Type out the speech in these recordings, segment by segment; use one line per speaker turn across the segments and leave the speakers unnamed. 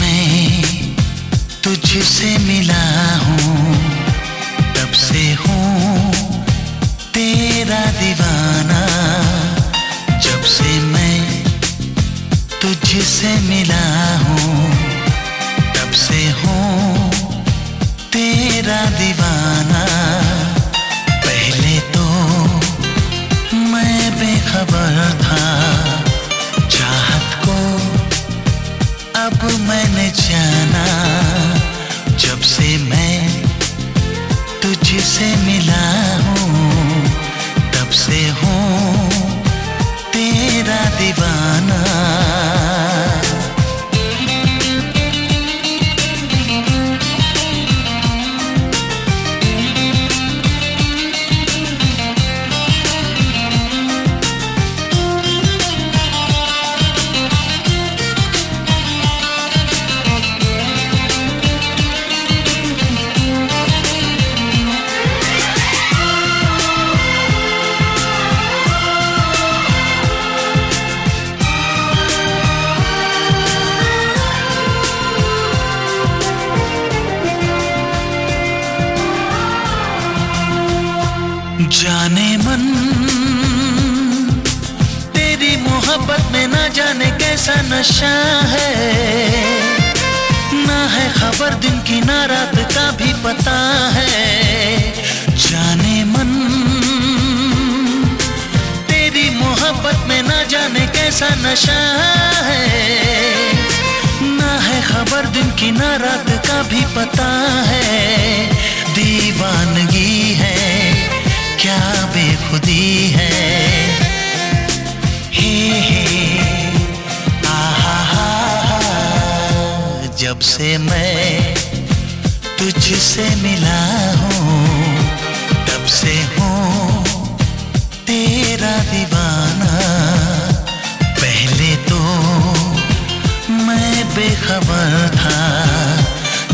मैं तुझसे मिला हूँ, तब से हूँ तेरा दीवाना। जब से मैं तुझसे मिला हूँ, तब से हूँ तेरा दीवाना। कैसा नशा है। ना है खबर दिन की, ना रात का भी पता है। जाने मन, तेरी मोहब्बत में ना जाने कैसा नशा है। ना है खबर दिन की, ना रात का भी पता है। दीवानगी है, क्या बेखुदी हे। से मैं तुझसे मिला हूँ तब से हूँ, तेरा दीवाना। पहले तो मैं बेखबर था,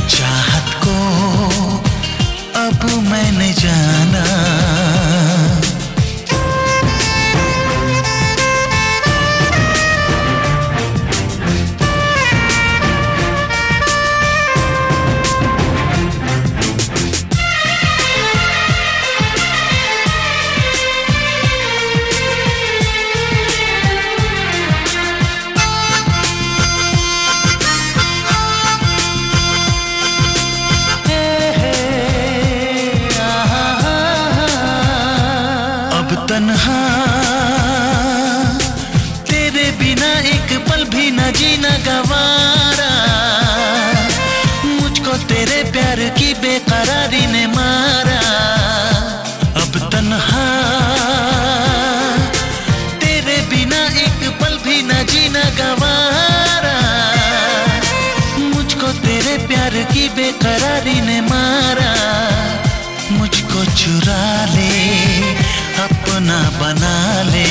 चाहत को अब मैंने जाना तन्हा। तेरे बिना एक पल भी न जीना गवारा। मुझको तेरे प्यार की बेकरारी ने मारा बना ले।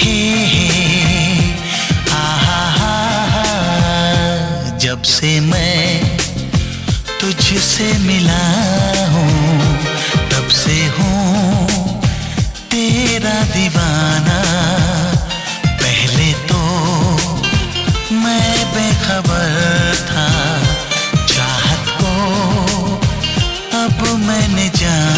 हे हे, आहा जब से मैं तुझसे मिला हूँ, तब से हूँ तेरा दीवाना। पहले तो मैं बेखबर था, चाहत को अब मैंने जान